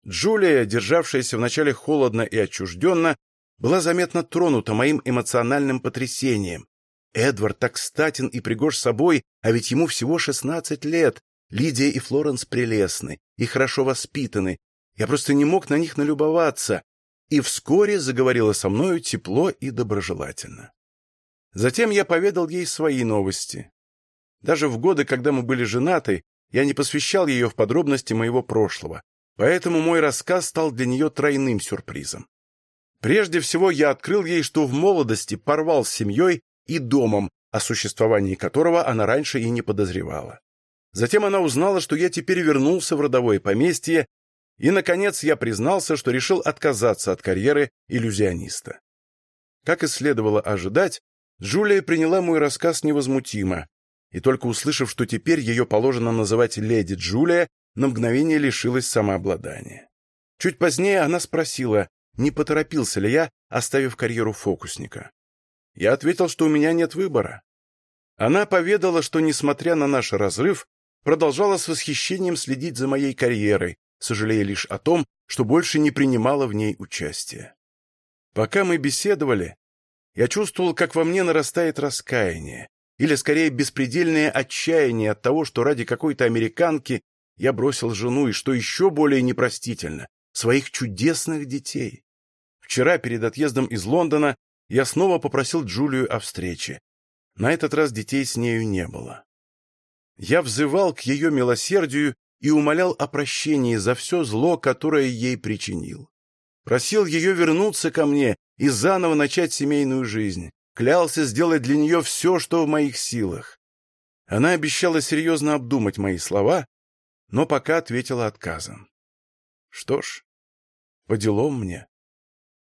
Джулия, державшаяся вначале холодно и отчужденно, была заметно тронута моим эмоциональным потрясением. Эдвард так статен и пригож собой, а ведь ему всего шестнадцать лет. Лидия и Флоренс прелестны и хорошо воспитаны. Я просто не мог на них налюбоваться. И вскоре заговорила со мною тепло и доброжелательно. Затем я поведал ей свои новости. Даже в годы, когда мы были женаты, я не посвящал ее в подробности моего прошлого, поэтому мой рассказ стал для нее тройным сюрпризом. Прежде всего, я открыл ей, что в молодости порвал с семьей и домом, о существовании которого она раньше и не подозревала. Затем она узнала, что я теперь вернулся в родовое поместье, и, наконец, я признался, что решил отказаться от карьеры иллюзиониста. Как и следовало ожидать, Джулия приняла мой рассказ невозмутимо, и только услышав, что теперь ее положено называть леди Джулия, на мгновение лишилась самообладания. Чуть позднее она спросила, не поторопился ли я, оставив карьеру фокусника. Я ответил, что у меня нет выбора. Она поведала, что, несмотря на наш разрыв, продолжала с восхищением следить за моей карьерой, сожалея лишь о том, что больше не принимала в ней участия. Пока мы беседовали, я чувствовал, как во мне нарастает раскаяние, или, скорее, беспредельное отчаяние от того, что ради какой-то американки я бросил жену и, что еще более непростительно, своих чудесных детей. Вчера, перед отъездом из Лондона, я снова попросил Джулию о встрече. На этот раз детей с нею не было. Я взывал к ее милосердию и умолял о прощении за все зло, которое ей причинил. Просил ее вернуться ко мне и заново начать семейную жизнь клялся сделать для нее все, что в моих силах. Она обещала серьезно обдумать мои слова, но пока ответила отказом. Что ж, по делам мне.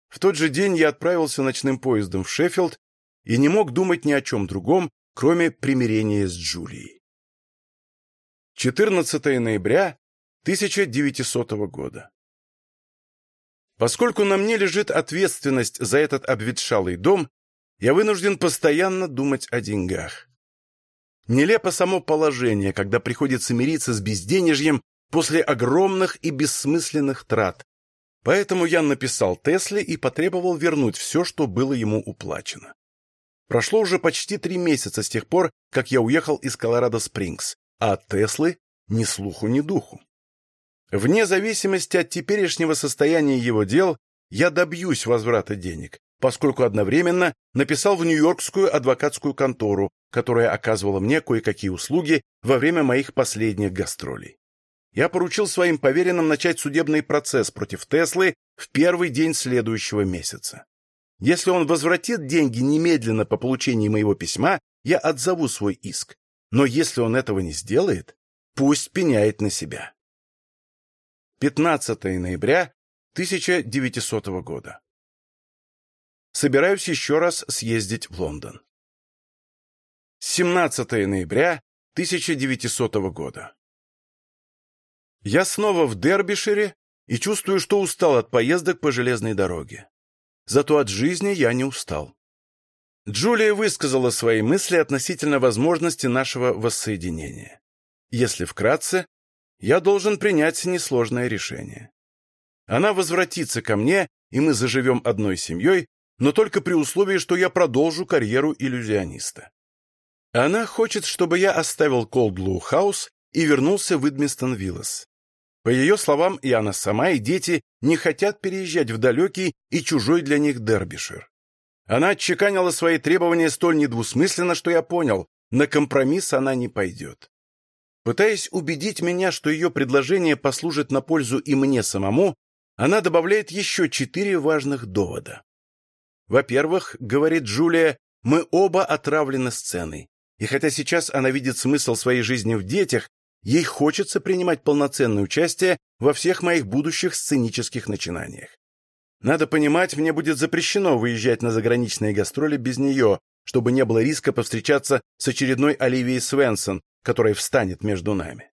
В тот же день я отправился ночным поездом в Шеффилд и не мог думать ни о чем другом, кроме примирения с Джулией. 14 ноября 1900 года. Поскольку на мне лежит ответственность за этот обветшалый дом, я вынужден постоянно думать о деньгах. Нелепо само положение, когда приходится мириться с безденежьем после огромных и бессмысленных трат. Поэтому я написал Тесле и потребовал вернуть все, что было ему уплачено. Прошло уже почти три месяца с тех пор, как я уехал из Колорадо-Спрингс, а Теслы ни слуху, ни духу. Вне зависимости от теперешнего состояния его дел, я добьюсь возврата денег, поскольку одновременно написал в Нью-Йоркскую адвокатскую контору, которая оказывала мне кое-какие услуги во время моих последних гастролей. Я поручил своим поверенным начать судебный процесс против Теслы в первый день следующего месяца. Если он возвратит деньги немедленно по получении моего письма, я отзову свой иск. Но если он этого не сделает, пусть пеняет на себя. 15 ноября 1900 года. Собираюсь еще раз съездить в Лондон. 17 ноября 1900 года. Я снова в Дербишире и чувствую, что устал от поездок по железной дороге. Зато от жизни я не устал. Джулия высказала свои мысли относительно возможности нашего воссоединения. Если вкратце, я должен принять несложное решение. Она возвратится ко мне, и мы заживем одной семьей, но только при условии, что я продолжу карьеру иллюзиониста. Она хочет, чтобы я оставил Колдлоу Хаус и вернулся в Идмистон Виллас. По ее словам, и она сама, и дети не хотят переезжать в далекий и чужой для них Дербишир. Она отчеканила свои требования столь недвусмысленно, что я понял, на компромисс она не пойдет. Пытаясь убедить меня, что ее предложение послужит на пользу и мне самому, она добавляет еще четыре важных довода. Во-первых, говорит Джулия, мы оба отравлены сценой. И хотя сейчас она видит смысл своей жизни в детях, ей хочется принимать полноценное участие во всех моих будущих сценических начинаниях. Надо понимать, мне будет запрещено выезжать на заграничные гастроли без нее, чтобы не было риска повстречаться с очередной Оливией Свенсон, которая встанет между нами.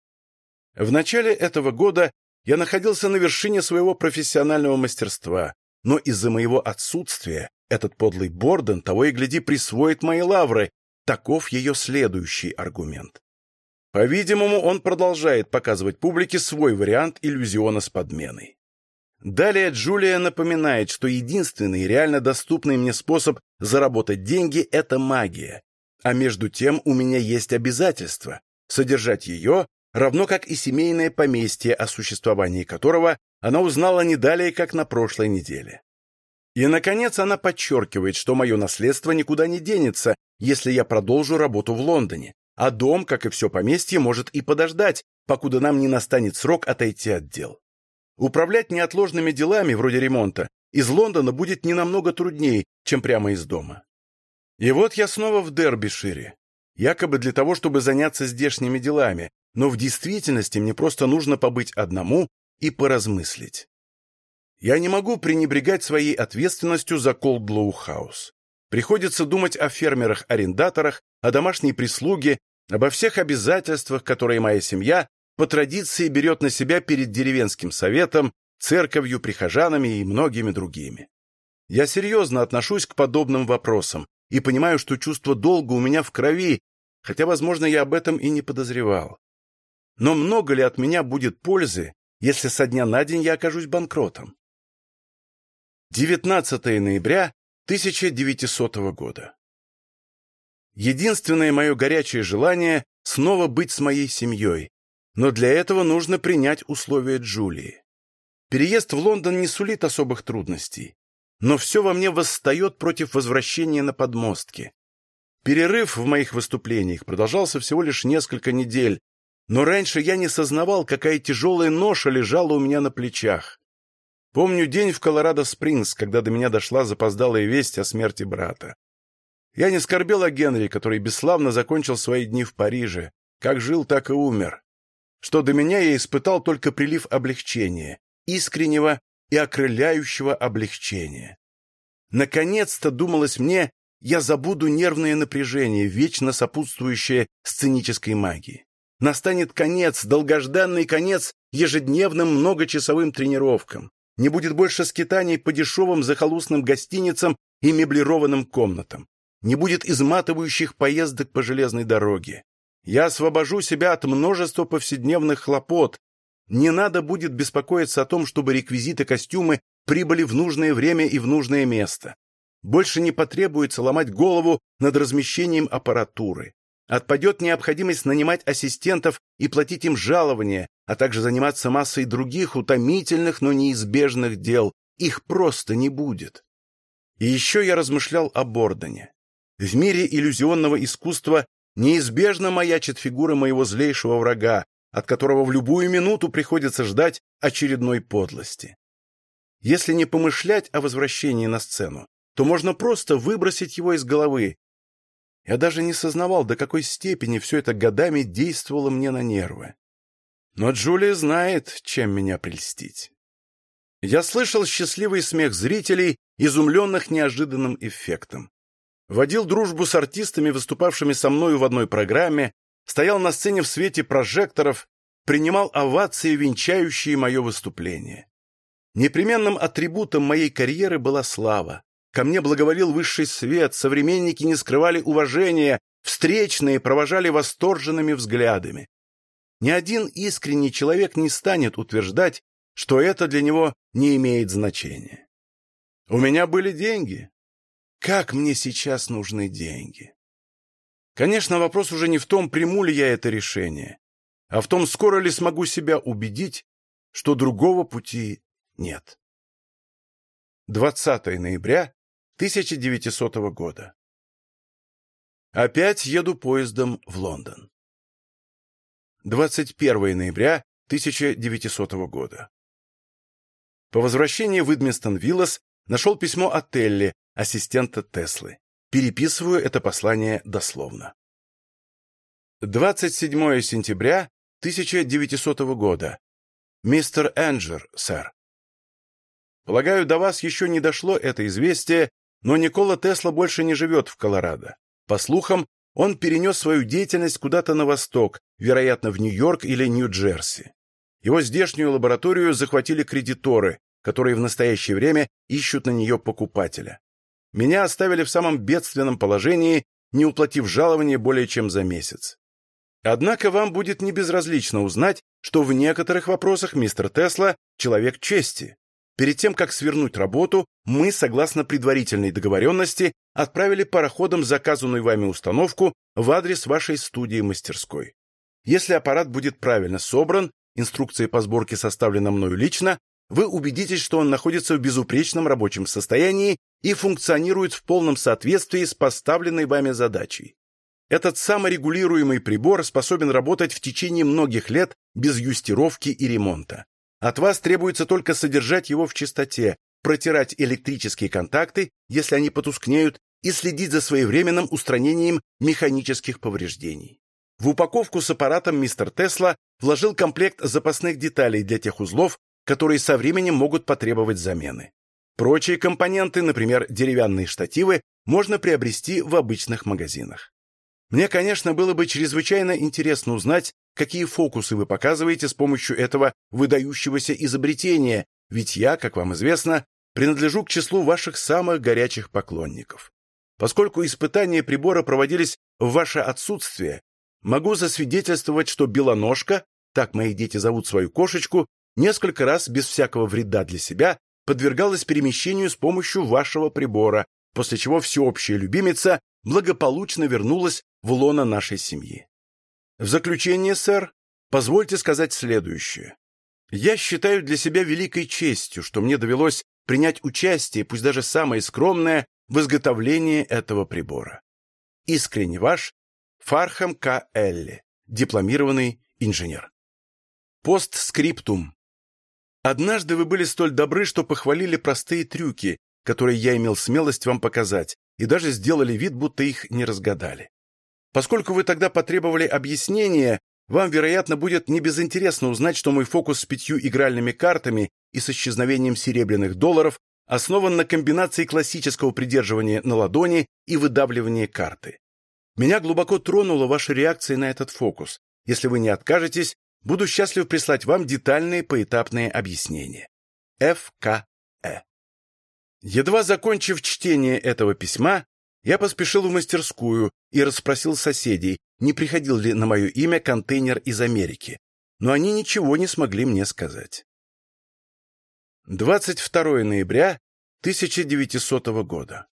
В начале этого года я находился на вершине своего профессионального мастерства, но из-за моего отсутствия этот подлый Борден того и гляди присвоит мои лавры, Таков ее следующий аргумент. По-видимому, он продолжает показывать публике свой вариант иллюзиона с подменой. Далее Джулия напоминает, что единственный реально доступный мне способ заработать деньги – это магия. А между тем у меня есть обязательство – содержать ее, равно как и семейное поместье, о существовании которого она узнала не далее, как на прошлой неделе. И, наконец, она подчеркивает, что мое наследство никуда не денется, если я продолжу работу в Лондоне, а дом, как и все поместье, может и подождать, покуда нам не настанет срок отойти от дел. Управлять неотложными делами, вроде ремонта, из Лондона будет не намного труднее, чем прямо из дома. И вот я снова в Дербишире, якобы для того, чтобы заняться здешними делами, но в действительности мне просто нужно побыть одному и поразмыслить. Я не могу пренебрегать своей ответственностью за Колдлоу Хаус. Приходится думать о фермерах-арендаторах, о домашней прислуге, обо всех обязательствах, которые моя семья по традиции берет на себя перед деревенским советом, церковью, прихожанами и многими другими. Я серьезно отношусь к подобным вопросам и понимаю, что чувство долга у меня в крови, хотя, возможно, я об этом и не подозревал. Но много ли от меня будет пользы, если со дня на день я окажусь банкротом? 19 ноября 1900 года. Единственное мое горячее желание — снова быть с моей семьей, но для этого нужно принять условия Джулии. Переезд в Лондон не сулит особых трудностей, но все во мне восстает против возвращения на подмостки. Перерыв в моих выступлениях продолжался всего лишь несколько недель, но раньше я не сознавал, какая тяжелая ноша лежала у меня на плечах. Помню день в Колорадо-Спрингс, когда до меня дошла запоздалая весть о смерти брата. Я не скорбел о Генри, который бесславно закончил свои дни в Париже. Как жил, так и умер. Что до меня я испытал только прилив облегчения, искреннего и окрыляющего облегчения. Наконец-то, думалось мне, я забуду нервное напряжение, вечно сопутствующее сценической магии. Настанет конец, долгожданный конец ежедневным многочасовым тренировкам не будет больше скитаний по дешевым захолустным гостиницам и меблированным комнатам, не будет изматывающих поездок по железной дороге. Я освобожу себя от множества повседневных хлопот, не надо будет беспокоиться о том, чтобы реквизиты костюмы прибыли в нужное время и в нужное место. Больше не потребуется ломать голову над размещением аппаратуры. Отпадет необходимость нанимать ассистентов и платить им жалования, а также заниматься массой других утомительных, но неизбежных дел. Их просто не будет. И еще я размышлял о Бордоне. В мире иллюзионного искусства неизбежно маячит фигура моего злейшего врага, от которого в любую минуту приходится ждать очередной подлости. Если не помышлять о возвращении на сцену, то можно просто выбросить его из головы. Я даже не сознавал, до какой степени все это годами действовало мне на нервы. Но Джулия знает, чем меня прельстить. Я слышал счастливый смех зрителей, изумленных неожиданным эффектом. Водил дружбу с артистами, выступавшими со мною в одной программе, стоял на сцене в свете прожекторов, принимал овации, венчающие мое выступление. Непременным атрибутом моей карьеры была слава. Ко мне благоволил высший свет, современники не скрывали уважения, встречные провожали восторженными взглядами. Ни один искренний человек не станет утверждать, что это для него не имеет значения. У меня были деньги. Как мне сейчас нужны деньги? Конечно, вопрос уже не в том, приму ли я это решение, а в том, скоро ли смогу себя убедить, что другого пути нет. 20 ноября 1900 года. Опять еду поездом в Лондон. 21 ноября 1900 года. По возвращении в Идмистон-Виллас нашел письмо от Телли, ассистента Теслы. Переписываю это послание дословно. 27 сентября 1900 года. Мистер Энджер, сэр. Полагаю, до вас еще не дошло это известие, но Никола Тесла больше не живет в Колорадо. По слухам, он перенес свою деятельность куда-то на восток, вероятно, в Нью-Йорк или Нью-Джерси. Его здешнюю лабораторию захватили кредиторы, которые в настоящее время ищут на нее покупателя. Меня оставили в самом бедственном положении, не уплатив жалование более чем за месяц. Однако вам будет небезразлично узнать, что в некоторых вопросах мистер Тесла – человек чести. Перед тем, как свернуть работу, мы, согласно предварительной договоренности, отправили пароходом заказанную вами установку в адрес вашей студии-мастерской. Если аппарат будет правильно собран, инструкция по сборке составлена мною лично, вы убедитесь, что он находится в безупречном рабочем состоянии и функционирует в полном соответствии с поставленной вами задачей. Этот саморегулируемый прибор способен работать в течение многих лет без юстировки и ремонта. От вас требуется только содержать его в чистоте, протирать электрические контакты, если они потускнеют, и следить за своевременным устранением механических повреждений. В упаковку с аппаратом мистер Тесла вложил комплект запасных деталей для тех узлов, которые со временем могут потребовать замены. Прочие компоненты, например, деревянные штативы, можно приобрести в обычных магазинах. Мне, конечно, было бы чрезвычайно интересно узнать, какие фокусы вы показываете с помощью этого выдающегося изобретения, ведь я, как вам известно, принадлежу к числу ваших самых горячих поклонников. Поскольку испытания прибора проводились в ваше отсутствие, могу засвидетельствовать, что Белоножка, так мои дети зовут свою кошечку, несколько раз без всякого вреда для себя подвергалась перемещению с помощью вашего прибора, после чего всеобщая любимица благополучно вернулась в лоно нашей семьи. В заключение, сэр, позвольте сказать следующее. Я считаю для себя великой честью, что мне довелось принять участие, пусть даже самое скромное, в изготовлении этого прибора. Искренне ваш Фархам К. Элли, дипломированный инженер. Постскриптум. Однажды вы были столь добры, что похвалили простые трюки, которые я имел смелость вам показать, и даже сделали вид, будто их не разгадали. Поскольку вы тогда потребовали объяснения, вам, вероятно, будет небезынтересно узнать, что мой фокус с пятью игральными картами и с исчезновением серебряных долларов основан на комбинации классического придерживания на ладони и выдавливания карты. Меня глубоко тронула ваша реакция на этот фокус. Если вы не откажетесь, буду счастлив прислать вам детальные поэтапные объяснения. Ф.К.Э. Едва закончив чтение этого письма, я поспешил в мастерскую и расспросил соседей, не приходил ли на мое имя контейнер из Америки. но они ничего не смогли мне сказать. 22 ноября 1900 года.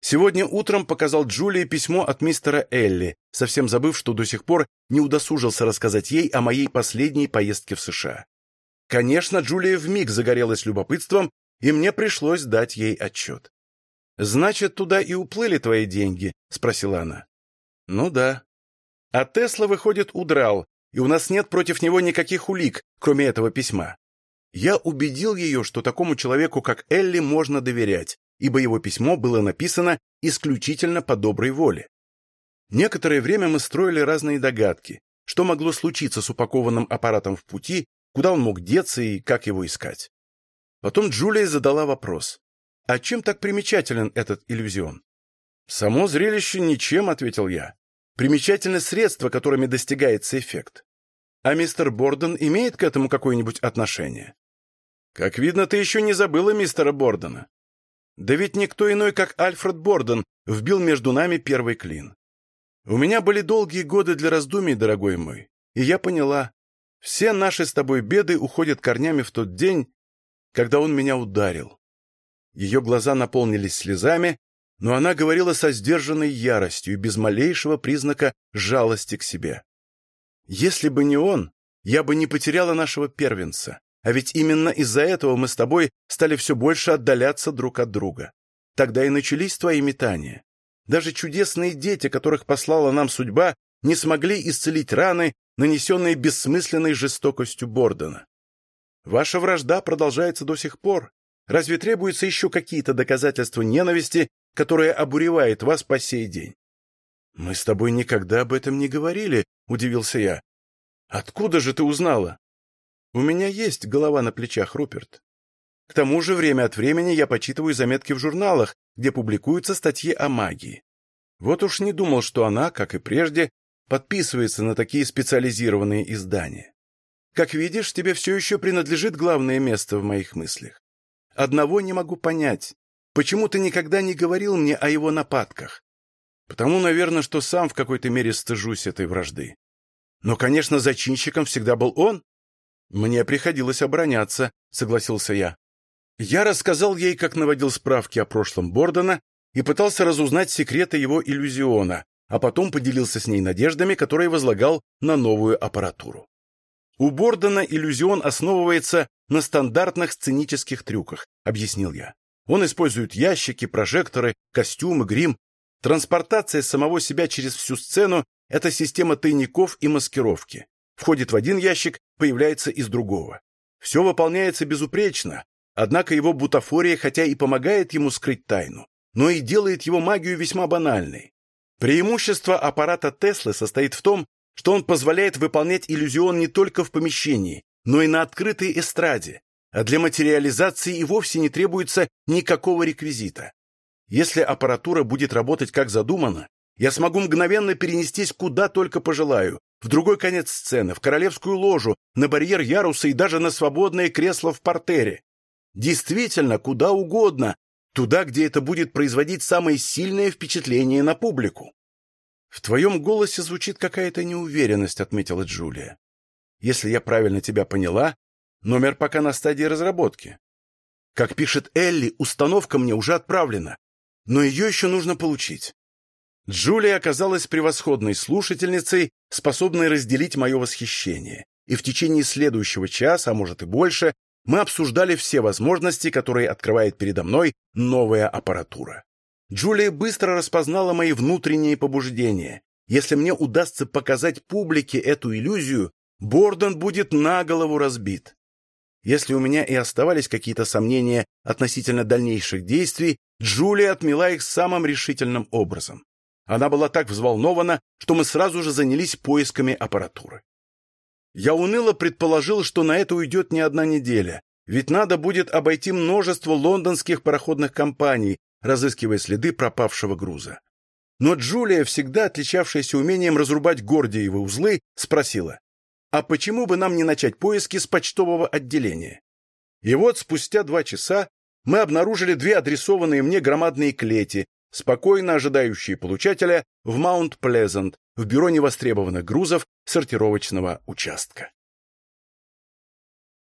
Сегодня утром показал Джулии письмо от мистера Элли, совсем забыв, что до сих пор не удосужился рассказать ей о моей последней поездке в США. Конечно, Джулия вмиг загорелась любопытством, и мне пришлось дать ей отчет. «Значит, туда и уплыли твои деньги?» — спросила она. «Ну да». А Тесла, выходит, удрал, и у нас нет против него никаких улик, кроме этого письма. Я убедил ее, что такому человеку, как Элли, можно доверять, ибо его письмо было написано исключительно по доброй воле. Некоторое время мы строили разные догадки, что могло случиться с упакованным аппаратом в пути куда он мог деться и как его искать. Потом Джулия задала вопрос. «А чем так примечателен этот иллюзион?» «Само зрелище ничем», — ответил я. «Примечательны средства, которыми достигается эффект. А мистер Борден имеет к этому какое-нибудь отношение?» «Как видно, ты еще не забыла мистера Бордена». «Да ведь никто иной, как Альфред Борден, вбил между нами первый клин. У меня были долгие годы для раздумий, дорогой мой, и я поняла, все наши с тобой беды уходят корнями в тот день, когда он меня ударил. Ее глаза наполнились слезами, но она говорила со сдержанной яростью и без малейшего признака жалости к себе. «Если бы не он, я бы не потеряла нашего первенца, а ведь именно из-за этого мы с тобой стали все больше отдаляться друг от друга. Тогда и начались твои метания. Даже чудесные дети, которых послала нам судьба, не смогли исцелить раны, нанесенные бессмысленной жестокостью Бордена. Ваша вражда продолжается до сих пор. Разве требуются еще какие-то доказательства ненависти, которая обуревает вас по сей день? Мы с тобой никогда об этом не говорили, удивился я. Откуда же ты узнала? У меня есть голова на плечах, Руперт. К тому же время от времени я почитываю заметки в журналах, где публикуются статьи о магии. Вот уж не думал, что она, как и прежде, подписывается на такие специализированные издания. Как видишь, тебе все еще принадлежит главное место в моих мыслях. Одного не могу понять. Почему ты никогда не говорил мне о его нападках? Потому, наверное, что сам в какой-то мере стыжусь этой вражды. Но, конечно, зачинщиком всегда был он. Мне приходилось обороняться, согласился я. Я рассказал ей, как наводил справки о прошлом Бордона и пытался разузнать секреты его иллюзиона, а потом поделился с ней надеждами, которые возлагал на новую аппаратуру. У Бордена иллюзион основывается на стандартных сценических трюках, объяснил я. Он использует ящики, прожекторы, костюмы, грим. Транспортация самого себя через всю сцену – это система тайников и маскировки. Входит в один ящик, появляется из другого. Все выполняется безупречно, однако его бутафория хотя и помогает ему скрыть тайну, но и делает его магию весьма банальной. Преимущество аппарата Теслы состоит в том, что он позволяет выполнять иллюзион не только в помещении, но и на открытой эстраде, а для материализации и вовсе не требуется никакого реквизита. Если аппаратура будет работать как задумано, я смогу мгновенно перенестись куда только пожелаю, в другой конец сцены, в королевскую ложу, на барьер яруса и даже на свободное кресло в портере. Действительно, куда угодно, Туда, где это будет производить самое сильное впечатление на публику. «В твоем голосе звучит какая-то неуверенность», — отметила Джулия. «Если я правильно тебя поняла, номер пока на стадии разработки. Как пишет Элли, установка мне уже отправлена, но ее еще нужно получить». Джулия оказалась превосходной слушательницей, способной разделить мое восхищение, и в течение следующего часа, а может и больше, мы обсуждали все возможности, которые открывает передо мной новая аппаратура. Джулия быстро распознала мои внутренние побуждения. Если мне удастся показать публике эту иллюзию, Борден будет на голову разбит. Если у меня и оставались какие-то сомнения относительно дальнейших действий, Джулия отмела их самым решительным образом. Она была так взволнована, что мы сразу же занялись поисками аппаратуры. Я уныло предположил, что на это уйдет не одна неделя, ведь надо будет обойти множество лондонских пароходных компаний, разыскивая следы пропавшего груза. Но Джулия, всегда отличавшаяся умением разрубать гордиевы узлы, спросила, а почему бы нам не начать поиски с почтового отделения? И вот спустя два часа мы обнаружили две адресованные мне громадные клети, спокойно ожидающие получателя в Маунт-Плезант, в бюро невостребованных грузов сортировочного участка.